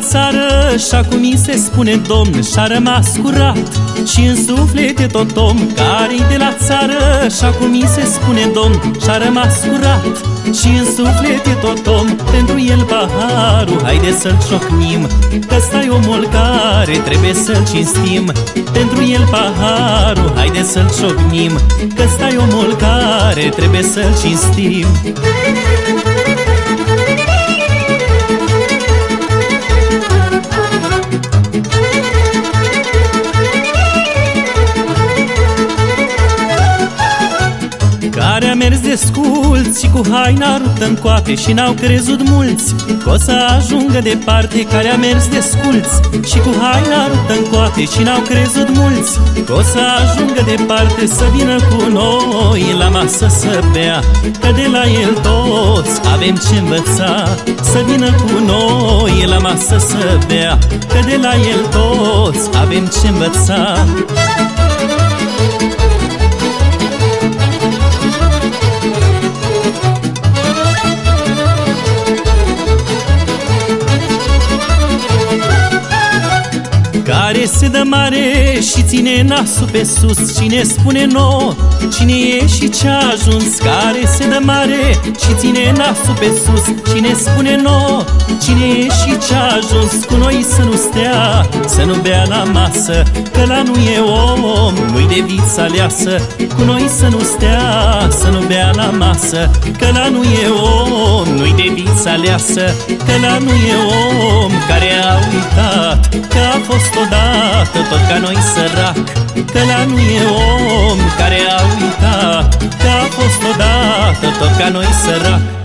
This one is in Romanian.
țară și acum mi se spune domn Și-a rămas curat. Și în suflete tot om care de la țară și acum mi se spune domn Și-a rămas curat. Și în suflete tot om Pentru el paharul haide să-l ciocnim Că stai omul care trebuie să-l cinstim. Pentru el paharul haide să-l ciocnim Că stai omul care trebuie să-l cinstim Care a mers de sculți și cu haina ruptă în coate Și n-au crezut mulți că o să ajungă departe Care a mers de sculți și cu haina ruptă în coate Și n-au crezut mulți că o să ajungă departe Să vină cu noi la masă să bea. Că de la el toți avem ce învăța Să vină cu noi la masă să bea. Că de la el toți avem ce învăța Care se dă mare și ține nasul pe sus. Cine spune nouă cine e și ce a ajuns? Care se dă mare și ține nasul pe sus. Cine spune nouă cine e și ce a ajuns? Cu noi să nu stea, să nu bea la masă Că la nu e om, nu-i de viță aleasă. Cu noi să nu stea, să nu bea la masă Că la nu e om, nu-i de viță aleasă Că la nu e om odată tot ca noi sărac Că la nu e om care a uitat Că a fost odată tot ca noi sărac